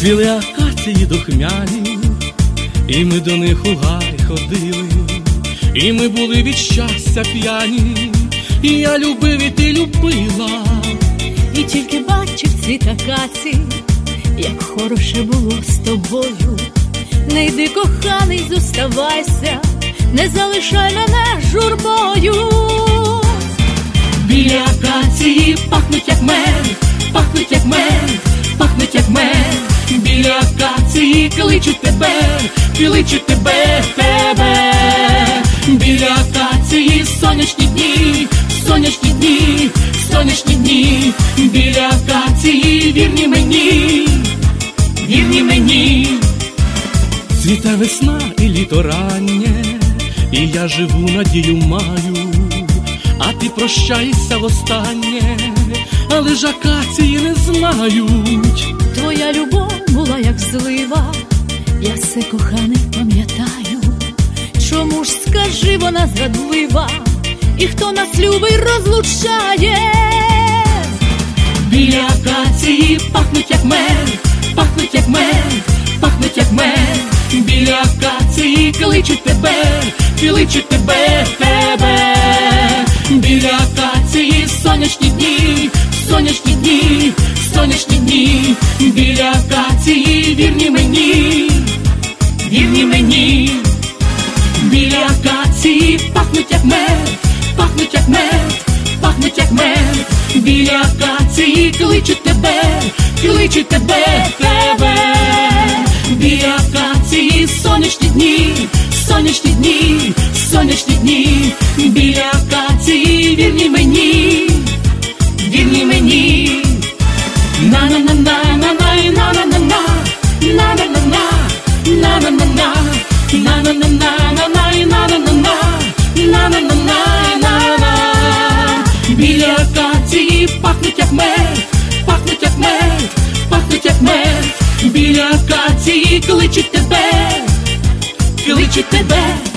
Цвіли акації духмяні, і ми до них у гай ходили, і ми були від щастя п'яні, і я любив, і ти любила. І тільки бачив цвіт акації, як хороше було з тобою. Не йди, коханий, зоставайся, не залишай мене журбою. Біля акації пахнуть як мед, пахнуть як мед. Акації кличуть тебе, кличуть тебе, тебе. Біля акації сонячні дні, сонячні дні, сонячні дні. Біля акації вірні мені, вірні мені. Цвіте весна і літо раннє, і я живу, надію маю, а ти прощайся востаннє, але ж акації не знають. Твоя любов була злива, я все коханий пам'ятаю. Чому ж скажи, вона зрадлива, і хто нас любить, розлучає? Біля акації пахнуть як мед, пахнуть як мед, пахнуть як мед. Біля акації кличуть тебе, кличуть тебе, тебе. Біля акації сонячні дні, сонячні дні, сонячні дні. Вірні мені, вірні мені. Біля акації пахнуть як мед, пахнуть як мед, пахнуть як мед. Біля акації кличуть тебе, кличуть тебе, тебе. Біля акації сонячні дні, сонячні дні, сонячні дні. Біля акації вірні мені, пахнуть як мед, пахнуть як мед, пахнуть як мед. Біля акації кличуть тебе, кличуть тебе.